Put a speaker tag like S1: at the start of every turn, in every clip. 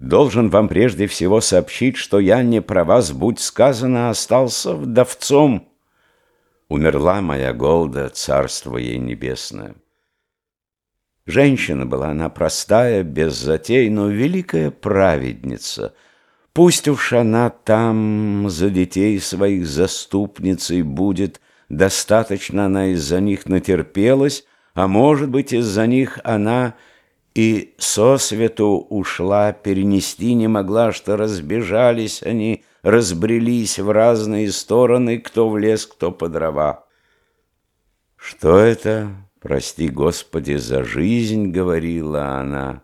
S1: Должен вам прежде всего сообщить, что я не про вас, будь сказано, остался вдовцом. Умерла моя Голда, царство ей небесное. Женщина была она простая, без затей, но великая праведница. Пусть уж она там за детей своих заступницей будет, достаточно она из-за них натерпелась, а может быть, из-за них она и со свету ушла, перенести не могла, что разбежались они, разбрелись в разные стороны, кто в лес, кто по дрова. Что это, прости Господи, за жизнь, говорила она,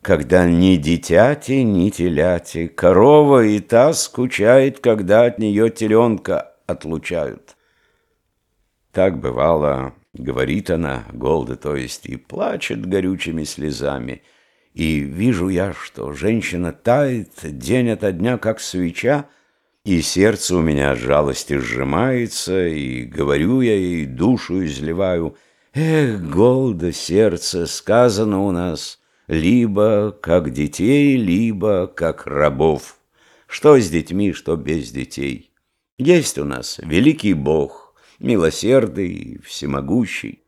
S1: когда ни дитяти, ни теляти, корова и та скучает, когда от нее теленка отлучают. Так бывало Говорит она, Голда, то есть, и плачет горючими слезами. И вижу я, что женщина тает день ото дня, как свеча, и сердце у меня от жалости сжимается, и говорю я ей, душу изливаю. Эх, Голда, сердце, сказано у нас, либо как детей, либо как рабов. Что с детьми, что без детей. Есть у нас великий Бог, милосердный всемогущий.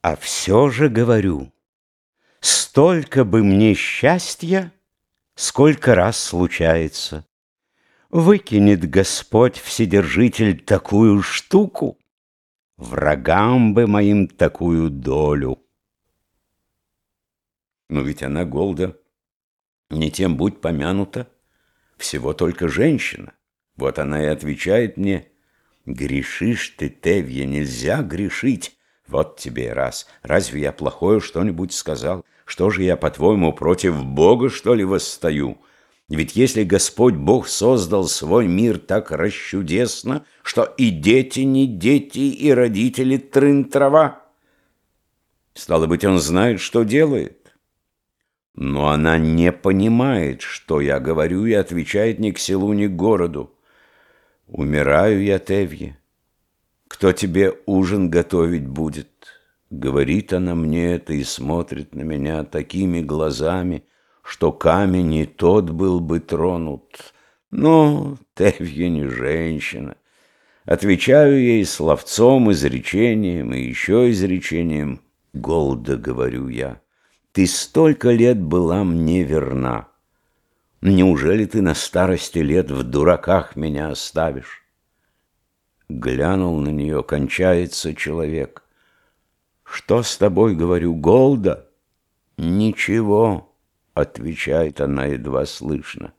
S1: А все же говорю, столько бы мне счастья, сколько раз случается. Выкинет Господь Вседержитель такую штуку, врагам бы моим такую долю. Но ведь она, Голда, не тем будь помянута, всего только женщина. Вот она и отвечает мне — Грешишь ты, Тевья, нельзя грешить. Вот тебе и раз. Разве я плохое что-нибудь сказал? Что же я, по-твоему, против Бога, что ли, восстаю? Ведь если Господь Бог создал свой мир так расчудесно, что и дети не дети, и родители трын-трава, стало быть, Он знает, что делает. Но она не понимает, что я говорю, и отвечает ни к селу, ни к городу. Умираю я, Тевье. Кто тебе ужин готовить будет? Говорит она мне это и смотрит на меня такими глазами, что камень и тот был бы тронут. Но Тевье не женщина. Отвечаю ей словцом, изречением и еще изречением. Голда, говорю я, ты столько лет была мне верна. Неужели ты на старости лет в дураках меня оставишь? Глянул на нее, кончается человек. Что с тобой, говорю, Голда? Ничего, отвечает она едва слышно.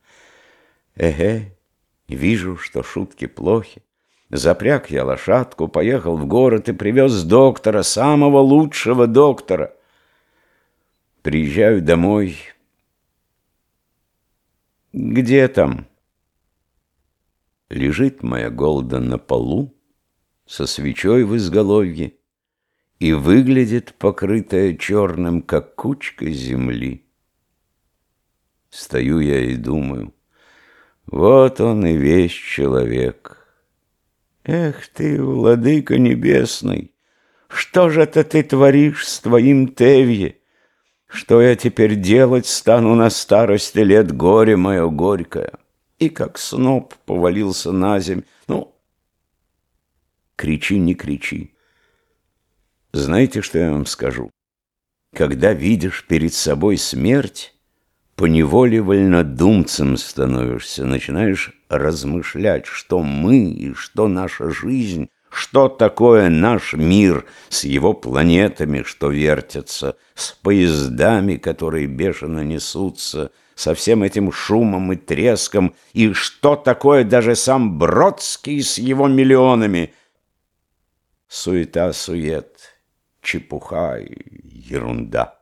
S1: Эге, вижу, что шутки плохи. Запряг я лошадку, поехал в город и привез доктора, самого лучшего доктора. Приезжаю домой, где там? Лежит моя голда на полу со свечой в изголовье и выглядит покрытая черным, как кучка земли. Стою я и думаю, вот он и весь человек. Эх ты, владыка небесный, что же это ты творишь с твоим Тевье? Что я теперь делать стану на старости лет, горе мое горькое? И как сноп повалился на земь. Ну, кричи, не кричи. Знаете, что я вам скажу? Когда видишь перед собой смерть, поневоле вольнодумцем становишься, начинаешь размышлять, что мы и что наша жизнь что такое наш мир с его планетами, что вертятся, с поездами, которые бешено несутся, со всем этим шумом и треском, и что такое даже сам Бродский с его миллионами? Суета-сует, чепуха и ерунда.